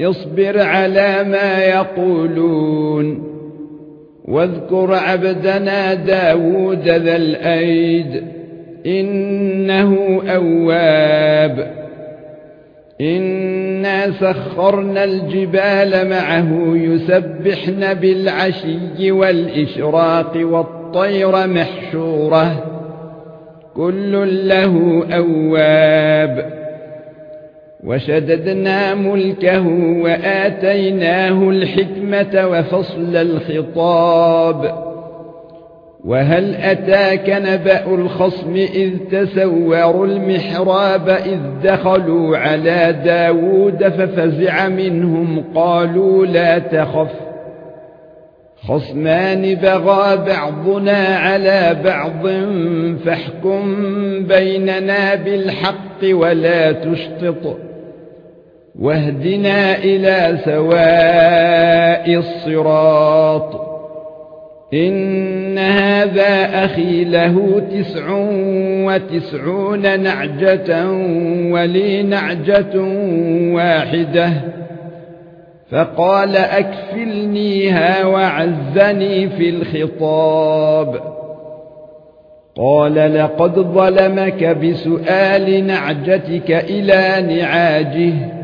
اصبر على ما يقولون واذكر عبدنا داود ذا الأيد إنه أواب. إنا سخرنا الجبال معه يسبحن بالعشي والإشراق والطير محشورة. كل له أواب. وشددنا ملكه وآتيناه الحكمة وفصل الخطاب. وهل أتاك نبأ الخصم إذ تسوروا المحراب إذ دخلوا على داوود ففزع منهم قالوا لا تخف. خصمان بغى بعضنا على بعض فاحكم بيننا بالحق ولا تشطط. واهدنا إلى سواء الصراط. إن هذا أخي له تسع وتسعون نعجة ولي نعجة واحدة. فقال أكفلنيها وعزني في الخطاب. قال لقد ظلمك بسؤال نعجتك إلى نعاجه.